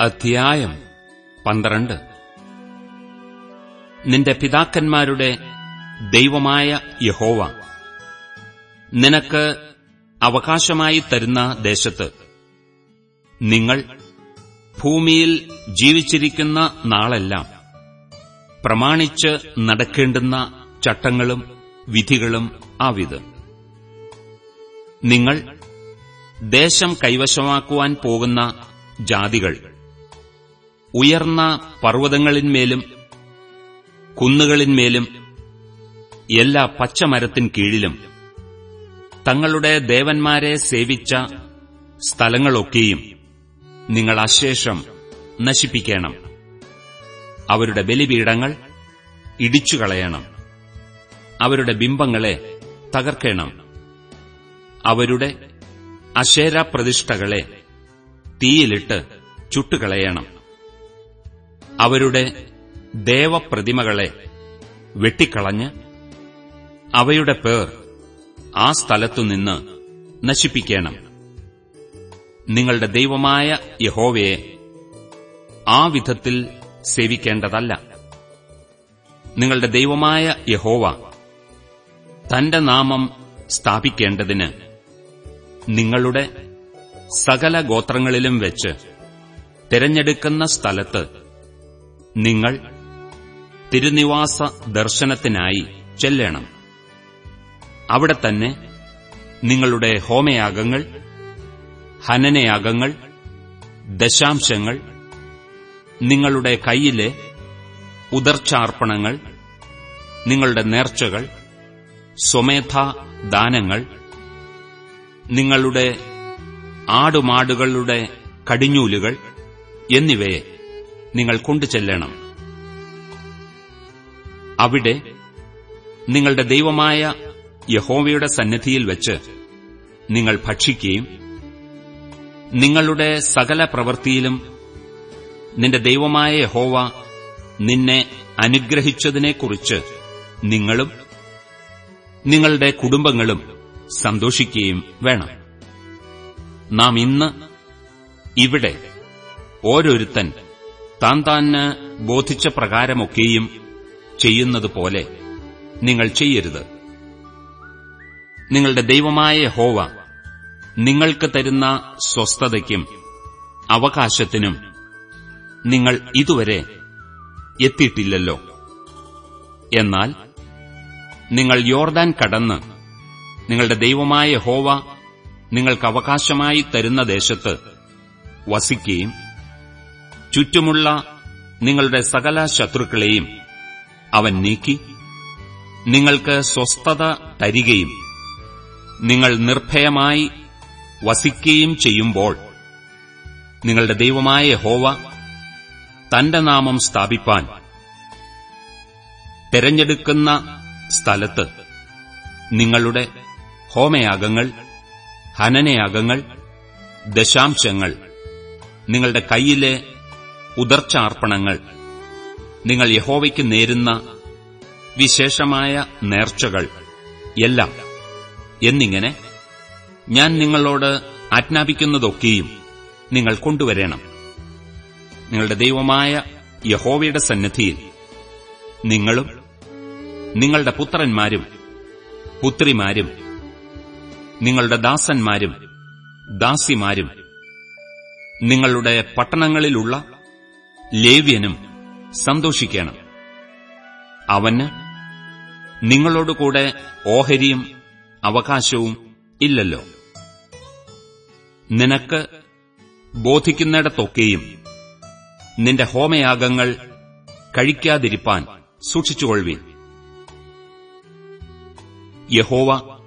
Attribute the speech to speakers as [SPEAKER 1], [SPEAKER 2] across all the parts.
[SPEAKER 1] അധ്യായം പന്ത്രണ്ട്. നിന്റെ പിതാക്കന്മാരുടെ ദൈവമായ യഹോവ നിനക്ക് അവകാശമായി തരുന്ന ദേശത്ത് നിങ്ങൾ ഭൂമിയിൽ ജീവിച്ചിരിക്കുന്ന നാളെല്ലാം പ്രമാണിച്ച് നടക്കേണ്ടുന്ന ചട്ടങ്ങളും വിധികളും ആവിത്. നിങ്ങൾ ദേശം കൈവശമാക്കുവാൻ പോകുന്ന ജാതികൾ ഉയർന്ന പർവതങ്ങളിന്മേലും കുന്നുകളിന്മേലും എല്ലാ പച്ചമരത്തിൻ കീഴിലും തങ്ങളുടെ ദേവന്മാരെ സേവിച്ച സ്ഥലങ്ങളൊക്കെയും നിങ്ങൾ അശേഷം നശിപ്പിക്കണം. അവരുടെ ബലിപീഠങ്ങൾ ഇടിച്ചുകളയണം. അവരുടെ ബിംബങ്ങളെ തകർക്കണം. അവരുടെ അശേരാപ്രതിഷ്ഠകളെ തീയിലിട്ട് ചുട്ടുകളയണം. അവരുടെ ദേവപ്രതിമകളെ വെട്ടിക്കളഞ്ഞ് അവയുടെ പേർ ആ സ്ഥലത്തുനിന്ന് നശിപ്പിക്കണം. നിങ്ങളുടെ ദൈവമായ യഹോവയെ ആ വിധത്തിൽ സേവിക്കേണ്ടതല്ല. നിങ്ങളുടെ ദൈവമായ യഹോവ തന്റെ നാമം സ്ഥാപിക്കേണ്ടതിന് നിങ്ങളുടെ സകല ഗോത്രങ്ങളിലും വെച്ച് തിരഞ്ഞെടുക്കുന്ന സ്ഥലത്ത് നിങ്ങൾ തിരുനിവാസ ദർശനത്തിനായി ചെല്ലണം. അവിടെ തന്നെ നിങ്ങളുടെ ഹോമയാഗങ്ങൾ ഹനനയാഗങ്ങൾ ദശാംശങ്ങൾ നിങ്ങളുടെ കൈയിലെ ഉദർച്ചാർപ്പണങ്ങൾ നിങ്ങളുടെ നേർച്ചകൾ സ്വമേധാ ദാനങ്ങൾ നിങ്ങളുടെ ആടുമാടുകളുടെ കടിഞ്ഞൂലുകൾ എന്നിവയെ നിങ്ങൾ കൊണ്ടുചെല്ലണം. അവിടെ നിങ്ങളുടെ ദൈവമായ യഹോവയുടെ സന്നിധിയിൽ വച്ച് നിങ്ങൾ ഭക്ഷിക്കുകയും നിങ്ങളുടെ സകല പ്രവൃത്തിയിലും നിന്റെ ദൈവമായ യഹോവ നിന്നെ അനുഗ്രഹിച്ചതിനെക്കുറിച്ച് നിങ്ങളും നിങ്ങളുടെ കുടുംബങ്ങളും സന്തോഷിക്കുകയും വേണം. നാം ഇന്ന് ഇവിടെ ഓരോരുത്തൻ താൻ താന് ബോധിച്ച പ്രകാരമൊക്കെയും ചെയ്യുന്നത് പോലെ നിങ്ങൾ ചെയ്യരുത്. നിങ്ങളുടെ ദൈവമായ ഹോവ നിങ്ങൾക്ക് തരുന്ന സ്വസ്ഥതയ്ക്കും അവകാശത്തിനും നിങ്ങൾ ഇതുവരെ എത്തിയിട്ടില്ലല്ലോ. എന്നാൽ നിങ്ങൾ യോർദാൻ കടന്ന് നിങ്ങളുടെ ദൈവമായ ഹോവ നിങ്ങൾക്ക് അവകാശമായി തരുന്ന ദേശത്ത് വസിക്കുകയും ചുറ്റുമുള്ള നിങ്ങളുടെ സകല ശത്രുക്കളെയും അവൻ നീക്കി. നിങ്ങൾക്ക് സ്വസ്ഥത തരികയും നിങ്ങൾ നിർഭയമായി വസിക്കുകയും ചെയ്യുമ്പോൾ നിങ്ങളുടെ ദൈവമായ ഹോവ തന്റെ നാമം സ്ഥാപിപ്പാൻ തെരഞ്ഞെടുക്കുന്ന സ്ഥലത്ത് നിങ്ങളുടെ ഹോമയാഗങ്ങൾ ഹനനയാഗങ്ങൾ ദശാംശങ്ങൾ നിങ്ങളുടെ കൈയിലെ ഉദർച്ചാർപ്പണങ്ങൾ. നിങ്ങൾ യഹോവയ്ക്ക് നേരുന്ന വിശേഷമായ നേർച്ചകൾ എല്ലാം എന്നിങ്ങനെ ഞാൻ നിങ്ങളോട് ആജ്ഞാപിക്കുന്നതൊക്കെയും നിങ്ങൾ കൊണ്ടുവരേണം. നിങ്ങളുടെ ദൈവമായ യഹോവയുടെ സന്നിധിയിൽ നിങ്ങളും നിങ്ങളുടെ പുത്രന്മാരും പുത്രിമാരും നിങ്ങളുടെ ദാസന്മാരും ദാസിമാരും നിങ്ങളുടെ പട്ടണങ്ങളിലുള്ള ലേവ്യനും സന്തോഷിക്കണം. അവന് നിങ്ങളോടുകൂടെ ഓഹരിയും അവകാശവും ഇല്ലല്ലോ. നിനക്ക് ബോധിക്കുന്നിടത്തൊക്കെയും നിന്റെ ഹോമയാഗങ്ങൾ കഴിക്കാതിരിപ്പാൻ സൂക്ഷിച്ചുകൊള്ളുവീൻ. യഹോവ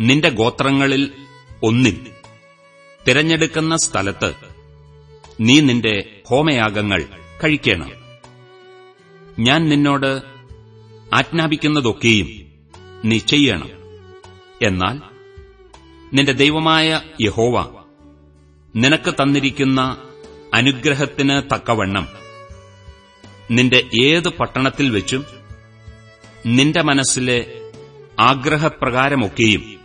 [SPEAKER 1] നിന്റെ ഗോത്രങ്ങളിൽ ഒന്നിൽ തിരഞ്ഞെടുക്കുന്ന സ്ഥലത്ത് നീ നിന്റെ ഹോമയാഗങ്ങൾ കഴിക്കണം. ഞാൻ നിന്നോട് ആജ്ഞാപിക്കുന്നതൊക്കെയും നീ ചെയ്യണം. എന്നാൽ നിന്റെ ദൈവമായ യഹോവ നിനക്ക് തന്നിരിക്കുന്ന അനുഗ്രഹത്തിന് തക്കവണ്ണം നിന്റെ ഏത് പട്ടണത്തിൽ വെച്ചും നിന്റെ മനസ്സിലെ ആഗ്രഹപ്രകാരമൊക്കെയും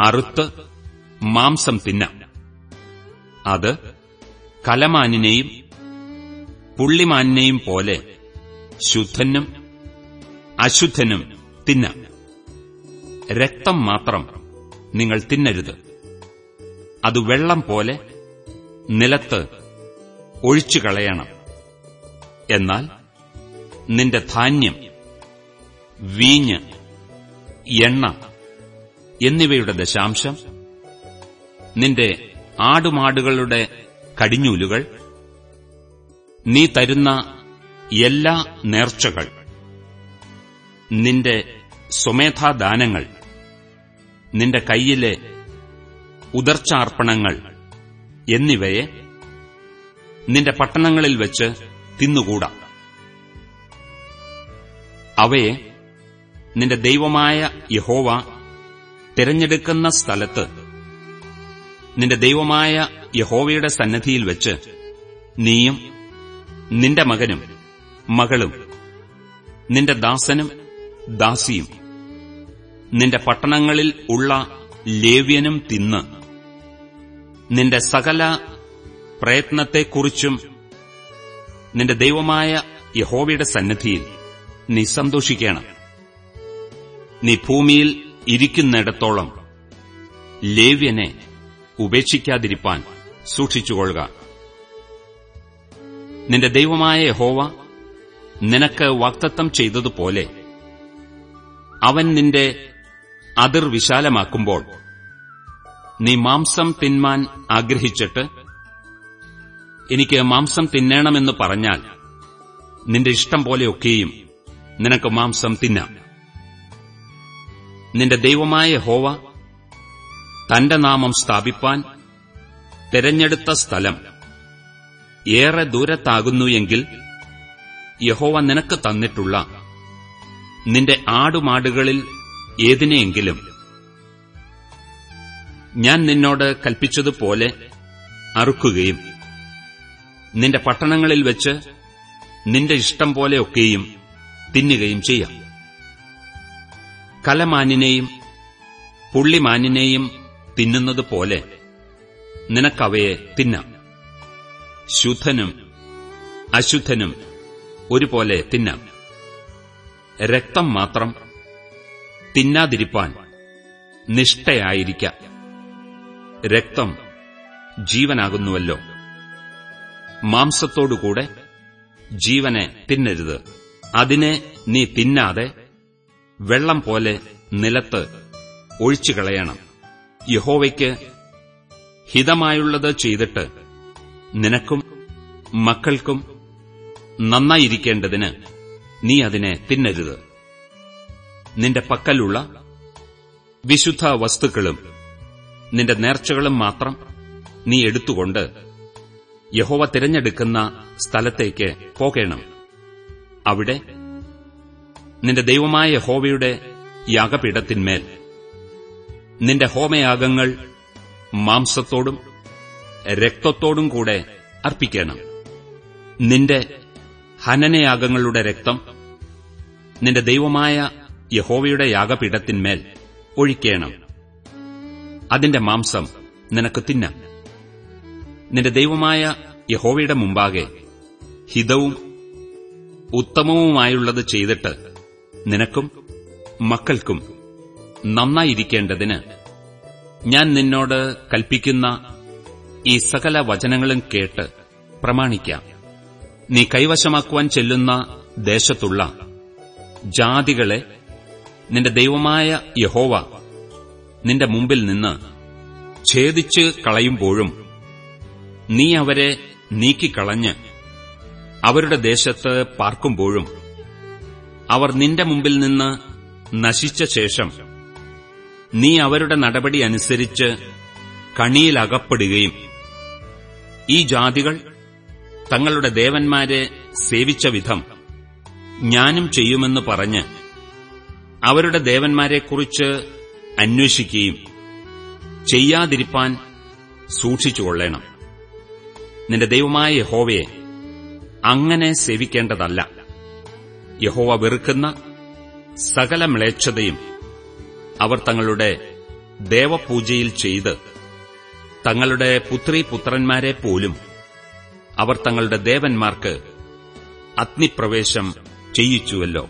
[SPEAKER 1] അറുത്ത് മാംസം തിന്നാം. അത് കലമാനിനെയും പുള്ളിമാനിനെയും പോലെ ശുദ്ധനും അശുദ്ധനും തിന്ന. രക്തം മാത്രം നിങ്ങൾ തിന്നരുത്. അത് വെള്ളം പോലെ നിലത്ത് ഒഴിച്ചു കളയണം. എന്നാൽ നിന്റെ ധാന്യം വീഞ്ഞ് എണ്ണ എന്നിവയുടെ ദശാംശം നിന്റെ ആടുമാടുകളുടെ കടിഞ്ഞൂലുകൾ. നീ തരുന്ന എല്ലാ നേർച്ചകൾ. നിന്റെ സ്വമേധാദാനങ്ങൾ. നിന്റെ കൈയിലെ ഉദർച്ചാർപ്പണങ്ങൾ എന്നിവയെ നിന്റെ പട്ടണങ്ങളിൽ വെച്ച് തിന്നുകൂടാ. അവയെ നിന്റെ ദൈവമായ യഹോവ തിരഞ്ഞെടുക്കുന്ന സ്ഥലത്ത് നിന്റെ ദൈവമായ യഹോവയുടെ സന്നദ്ധിയിൽ വെച്ച് നീയും നിന്റെ മകനും മകളും നിന്റെ ദാസനും ദാസിയും നിന്റെ പട്ടണങ്ങളിൽ ഉള്ള ലേവ്യനും തിന്ന് നിന്റെ സകല പ്രയത്നത്തെക്കുറിച്ചും നിന്റെ ദൈവമായ യഹോവയുടെ സന്നദ്ധിയിൽ നീ സന്തോഷിക്കണം. നീ ഭൂമിയിൽ ഇരിക്കുന്നിടത്തോളം ലേവ്യനെ ഉപേക്ഷിക്കാതിരിപ്പാൻ സൂക്ഷിച്ചുകൊള്ളുക. നിന്റെ ദൈവമായ യഹോവ നിനക്ക് വാക്തത്വം ചെയ്തതുപോലെ അവൻ നിന്റെ അതിർ വിശാലമാക്കുമ്പോൾ നീ മാംസം തിന്മാൻ ആഗ്രഹിച്ചിട്ട് എനിക്ക് മാംസം തിന്നണമെന്ന് പറഞ്ഞാൽ നിന്റെ ഇഷ്ടം പോലെയൊക്കെയും നിനക്ക് മാംസം തിന്നാം. നിന്റെ ദൈവമായ ഹോവ തന്റെ നാമം സ്ഥാപിപ്പാൻ തെരഞ്ഞെടുത്ത സ്ഥലം ഏറെ ദൂരത്താകുന്നു എങ്കിൽ യഹോവ നിനക്ക് തന്നിട്ടുള്ള നിന്റെ ആടുമാടുകളിൽ ഏതിനെയെങ്കിലും. ഞാൻ നിന്നോട് കൽപ്പിച്ചതുപോലെ അറുക്കുകയും നിന്റെ പട്ടണങ്ങളിൽ വെച്ച് നിന്റെ ഇഷ്ടം പോലെയൊക്കെയും തിന്നുകയും ചെയ്യാം. കലമാനിനെയും പുള്ളിമാനിനെയും തിന്നുന്നത് പോലെ നിനക്കവയെ തിന്നാം. ശുദ്ധനും അശുദ്ധനും ഒരുപോലെ തിന്നാം. രക്തം മാത്രം തിന്നാതിരിപ്പാൻ നിഷ്ഠയായിരിക്ക. രക്തം ജീവനാകുന്നുവല്ലോ. മാംസത്തോടുകൂടെ ജീവനെ തിന്നരുത്. അതിനെ നീ തിന്നാതെ വെള്ളം പോലെ നിലത്ത് ഒഴിച്ചുകളയണം. യഹോവയ്ക്ക് ഹിതമായുള്ളത് ചെയ്തിട്ട് നിനക്കും മക്കൾക്കും നന്നായിരിക്കേണ്ടതിന് നീ അതിനെ തിന്നരുത്. നിന്റെ പക്കലുള്ള വിശുദ്ധ വസ്തുക്കളും നിന്റെ നേർച്ചകളും മാത്രം നീ എടുത്തുകൊണ്ട് യഹോവ തിരഞ്ഞെടുക്കുന്ന സ്ഥലത്തേക്ക് പോകേണം. അവിടെ നിന്റെ ദൈവമായ യഹോവയുടെ യാഗപീഠത്തിന്മേൽ നിന്റെ ഹോമയാഗങ്ങൾ മാംസത്തോടും രക്തത്തോടും കൂടെ അർപ്പിക്കണം. നിന്റെ ഹനനയാഗങ്ങളുടെ രക്തം നിന്റെ ദൈവമായ യഹോവയുടെ യാഗപീഠത്തിന്മേൽ ഒഴിക്കണം. അതിന്റെ മാംസം നിനക്ക് തിന്നാം. നിന്റെ ദൈവമായ യഹോവയുടെ മുമ്പാകെ ഹിതവും ഉത്തമവുമായുള്ളത് ചെയ്തിട്ട് നിനക്കും മക്കൾക്കും നന്നായിരിക്കേണ്ടതിന് ഞാൻ നിന്നോട് കൽപ്പിക്കുന്ന ഈ സകല വചനങ്ങളും കേട്ട് പ്രമാണിക്കാം. നീ കൈവശമാക്കുവാൻ ചെല്ലുന്ന ദേശത്തുള്ള ജാതികളെ നിന്റെ ദൈവമായ യഹോവ നിന്റെ മുമ്പിൽ നിന്ന് ഛേദിച്ച് കളയുമ്പോഴും നീ അവരെ നീക്കിക്കളഞ്ഞ് അവരുടെ ദേശത്ത് പാർക്കുമ്പോഴും അവർ നിന്റെ മുമ്പിൽ നിന്ന് നശിച്ച ശേഷം നീ അവരുടെ നടപടി അനുസരിച്ച് കണിയിലകപ്പെടുകയും ഈ ജാതികൾ തങ്ങളുടെ ദേവന്മാരെ സേവിച്ച വിധം ഞാനും ചെയ്യുമെന്ന് പറഞ്ഞ് അവരുടെ ദേവന്മാരെക്കുറിച്ച് അന്വേഷിക്കുകയും ചെയ്യാതിരിപ്പാൻ സൂക്ഷിച്ചുകൊള്ളണം നിന്റെ ദൈവമായ യഹോവയെ അങ്ങനെ സേവിക്കേണ്ടതല്ല. യഹോവ വെറുക്കുന്ന സകല മ്ലേച്ഛതയും അവർ തങ്ങളുടെ ദേവപൂജയിൽ ചെയ്ത് തങ്ങളുടെ പുത്രി പുത്രന്മാരെ പോലും അവർ തങ്ങളുടെ ദേവന്മാർക്ക് അഗ്നിപ്രവേശം ചെയ്യിച്ചുവല്ലോ.